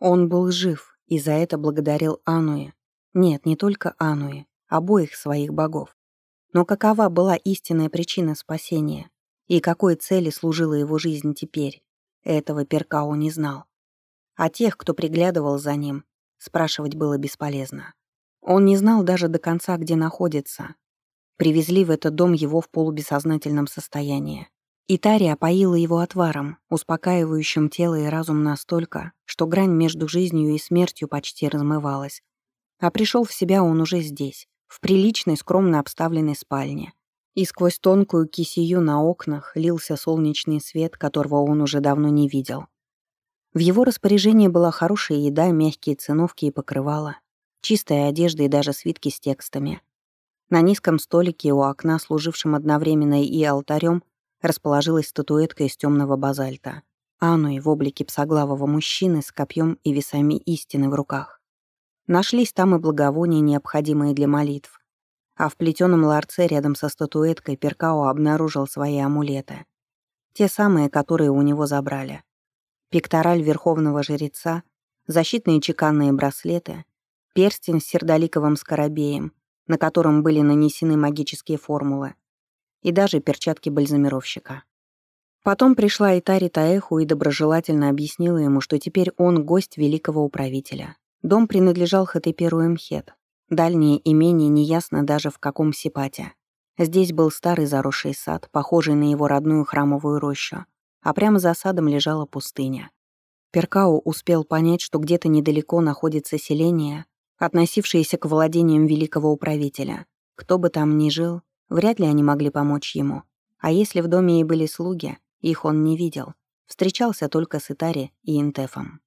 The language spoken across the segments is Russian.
Он был жив и за это благодарил Ануи. Нет, не только Ануи, обоих своих богов. Но какова была истинная причина спасения и какой цели служила его жизнь теперь, этого Перкао не знал. А тех, кто приглядывал за ним, спрашивать было бесполезно. Он не знал даже до конца, где находится. Привезли в этот дом его в полубессознательном состоянии. Итария поила его отваром, успокаивающим тело и разум настолько, что грань между жизнью и смертью почти размывалась. А пришел в себя он уже здесь, в приличной, скромно обставленной спальне. И сквозь тонкую кисию на окнах лился солнечный свет, которого он уже давно не видел. В его распоряжении была хорошая еда, мягкие циновки и покрывала, чистая одежда и даже свитки с текстами. На низком столике у окна, служившем одновременно и алтарем, расположилась статуэтка из темного базальта. Ануи в облике псоглавого мужчины с копьем и весами истины в руках. Нашлись там и благовония, необходимые для молитв. А в плетеном ларце рядом со статуэткой Перкао обнаружил свои амулеты. Те самые, которые у него забрали. Пектораль верховного жреца, защитные чеканные браслеты, перстень с сердоликовым скоробеем, на котором были нанесены магические формулы, и даже перчатки бальзамировщика. Потом пришла Итари Таэху и доброжелательно объяснила ему, что теперь он гость великого управителя. Дом принадлежал Хатеперу Эмхет. Дальнее имение неясно даже в каком сипате. Здесь был старый заросший сад, похожий на его родную храмовую рощу, а прямо за садом лежала пустыня. Перкао успел понять, что где-то недалеко находится селение, относившееся к владениям великого управителя. Кто бы там ни жил, Вряд ли они могли помочь ему. А если в доме и были слуги, их он не видел. Встречался только с Итари и Интефом.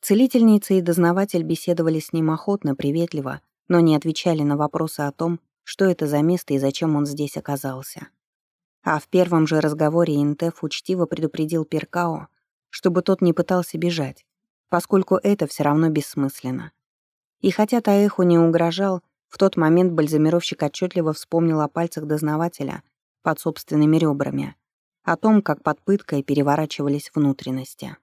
Целительница и дознаватель беседовали с ним охотно, приветливо, но не отвечали на вопросы о том, что это за место и зачем он здесь оказался. А в первом же разговоре Интеф учтиво предупредил Перкао, чтобы тот не пытался бежать, поскольку это все равно бессмысленно. И хотя Таэху не угрожал, в тот момент бальзамировщик отчетливо вспомнил о пальцах дознавателя под собственными ребрами, о том, как под пыткой переворачивались внутренности.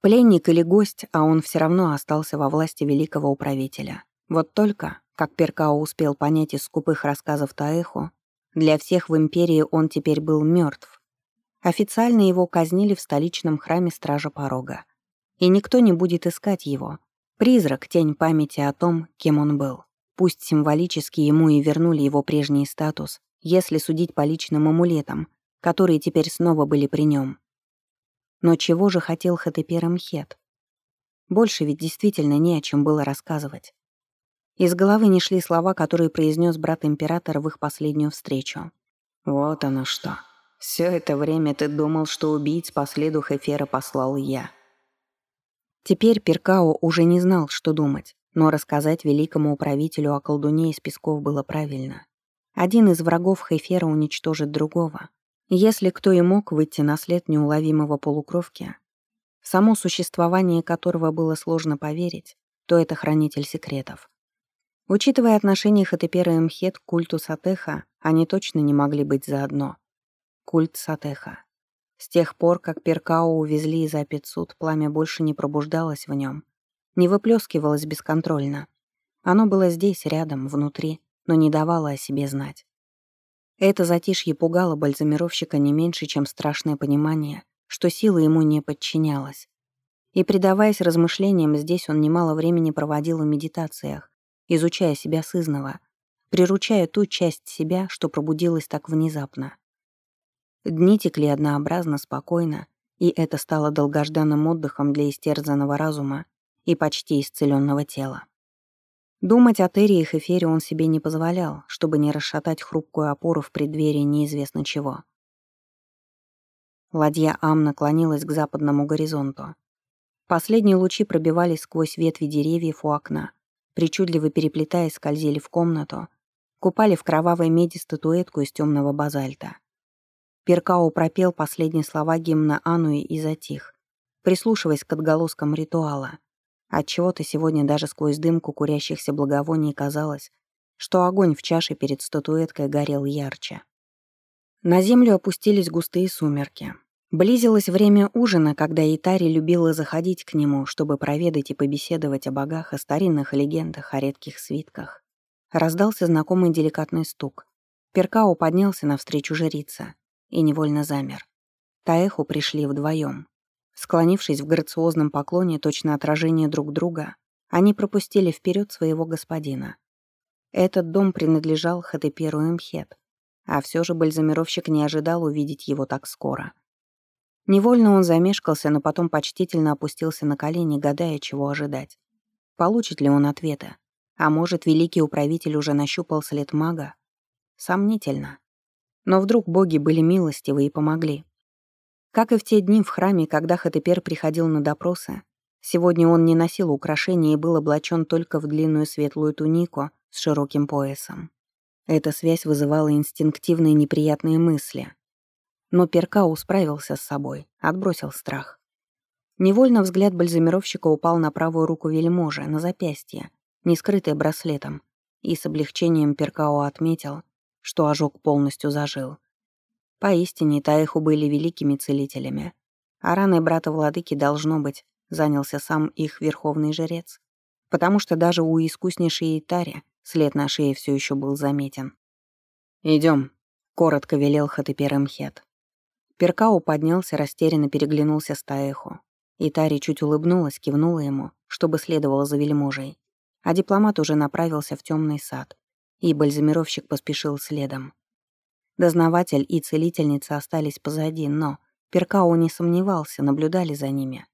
Пленник или гость, а он все равно остался во власти великого управителя. Вот только, как Перкао успел понять из скупых рассказов Таэху, для всех в империи он теперь был мертв. Официально его казнили в столичном храме Стража Порога. И никто не будет искать его. Призрак — тень памяти о том, кем он был. Пусть символически ему и вернули его прежний статус, если судить по личным амулетам, которые теперь снова были при нем. Но чего же хотел Хатепер Мхет? Больше ведь действительно не о чем было рассказывать. Из головы не шли слова, которые произнес брат императора в их последнюю встречу. «Вот оно что. Все это время ты думал, что убийц по следу Хефера послал я». Теперь Перкао уже не знал, что думать. Но рассказать великому управителю о колдуне из песков было правильно. Один из врагов Хейфера уничтожит другого. Если кто и мог выйти на след неуловимого полукровки, само существование которого было сложно поверить, то это хранитель секретов. Учитывая отношение Хатепера и Мхет к культу Сатеха, они точно не могли быть заодно. Культ Сатеха. С тех пор, как Перкао увезли из Апицуд, пламя больше не пробуждалось в нем, не выплескивалось бесконтрольно. Оно было здесь, рядом, внутри, но не давало о себе знать. Это затишье пугало бальзамировщика не меньше, чем страшное понимание, что сила ему не подчинялась. И, предаваясь размышлениям, здесь он немало времени проводил в медитациях, изучая себя сызново, приручая ту часть себя, что пробудилась так внезапно. Дни текли однообразно, спокойно, и это стало долгожданным отдыхом для истерзанного разума и почти исцеленного тела. Думать о Терри и Хефере он себе не позволял, чтобы не расшатать хрупкую опору в преддверии неизвестно чего. Ладья Ам наклонилась к западному горизонту. Последние лучи пробивались сквозь ветви деревьев у окна, причудливо переплетаясь, скользили в комнату, купали в кровавой меди статуэтку из темного базальта. Перкао пропел последние слова гимна Ануи и затих, прислушиваясь к отголоскам ритуала. Отчего-то сегодня даже сквозь дымку курящихся благовоний казалось, что огонь в чаше перед статуэткой горел ярче. На землю опустились густые сумерки. Близилось время ужина, когда Итари любила заходить к нему, чтобы проведать и побеседовать о богах, о старинных легендах, о редких свитках. Раздался знакомый деликатный стук. Перкао поднялся навстречу жрице и невольно замер. Таэху пришли вдвоем. Склонившись в грациозном поклоне, точно отражение друг друга, они пропустили вперед своего господина. Этот дом принадлежал Хатеперу Эмхет, а все же бальзамировщик не ожидал увидеть его так скоро. Невольно он замешкался, но потом почтительно опустился на колени, гадая, чего ожидать. Получит ли он ответа? А может, великий управитель уже нащупал след мага? Сомнительно. Но вдруг боги были милостивы и помогли. Как и в те дни в храме, когда Хатепер приходил на допросы, сегодня он не носил украшений и был облачен только в длинную светлую тунику с широким поясом. Эта связь вызывала инстинктивные неприятные мысли. Но Перкау справился с собой, отбросил страх. Невольно взгляд бальзамировщика упал на правую руку вельможи, на запястье, не скрытое браслетом, и с облегчением Перкао отметил, что ожог полностью зажил. Поистине, Таиху были великими целителями, а раной брата владыки, должно быть, занялся сам их верховный жрец, потому что даже у искуснейшей Итари след на шее все еще был заметен. Идем, коротко велел Хатепер Мхет. Перкау поднялся, растерянно переглянулся с Таэху. Итари чуть улыбнулась, кивнула ему, чтобы следовало за вельможей. А дипломат уже направился в темный сад, и бальзамировщик поспешил следом. Дознаватель и целительница остались позади, но Перкау не сомневался, наблюдали за ними.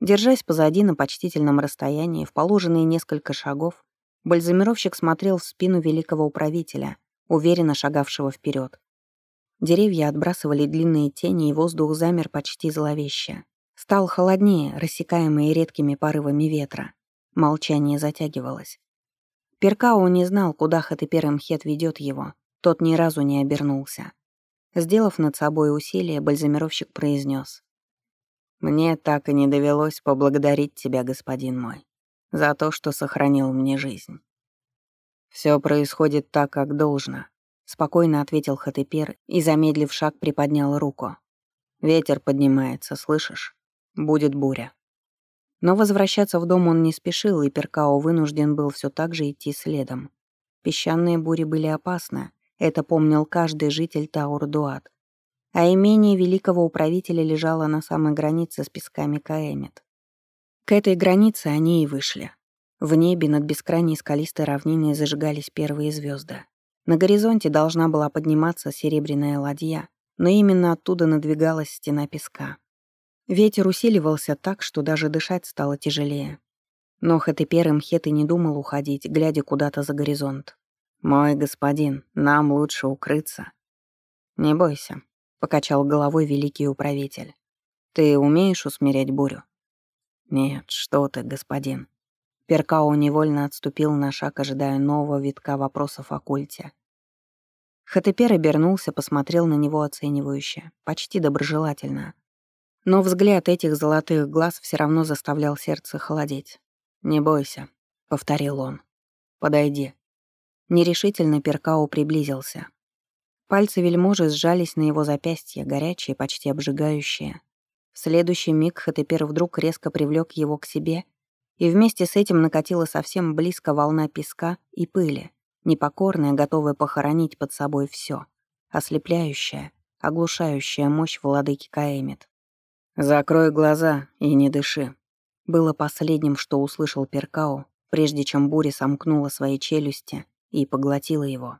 Держась позади на почтительном расстоянии, в положенные несколько шагов, бальзамировщик смотрел в спину великого управителя, уверенно шагавшего вперед. Деревья отбрасывали длинные тени, и воздух замер почти зловеще. Стал холоднее, рассекаемый редкими порывами ветра. Молчание затягивалось. Перкао не знал, куда Хатепер Мхет ведет его. Тот ни разу не обернулся. Сделав над собой усилие, бальзамировщик произнес: «Мне так и не довелось поблагодарить тебя, господин мой, за то, что сохранил мне жизнь. Все происходит так, как должно, Спокойно ответил Хатепер и, замедлив шаг, приподнял руку. «Ветер поднимается, слышишь? Будет буря». Но возвращаться в дом он не спешил, и Перкао вынужден был все так же идти следом. Песчаные бури были опасны, это помнил каждый житель Таур-Дуат. А имение великого управителя лежало на самой границе с песками Каэмит. К этой границе они и вышли. В небе над бескрайней скалистой равниной зажигались первые звезды. На горизонте должна была подниматься серебряная ладья, но именно оттуда надвигалась стена песка. Ветер усиливался так, что даже дышать стало тяжелее. Но Хатепер Мхет и не думал уходить, глядя куда-то за горизонт. «Мой господин, нам лучше укрыться». «Не бойся», — покачал головой великий управитель. «Ты умеешь усмирять бурю?» «Нет, что ты, господин». Перкао невольно отступил на шаг, ожидая нового витка вопросов о культе. Хатепер обернулся, посмотрел на него оценивающе, почти доброжелательно. Но взгляд этих золотых глаз все равно заставлял сердце холодеть. «Не бойся», — повторил он. «Подойди». Нерешительно Перкао приблизился. Пальцы вельможи сжались на его запястье, горячие, почти обжигающие. В следующий миг Хатепер вдруг резко привлек его к себе, и вместе с этим накатила совсем близко волна песка и пыли, непокорная, готовая похоронить под собой все, ослепляющая, оглушающая мощь владыки Каэмит. «Закрой глаза и не дыши», было последним, что услышал Перкао, прежде чем буря сомкнула свои челюсти и поглотила его.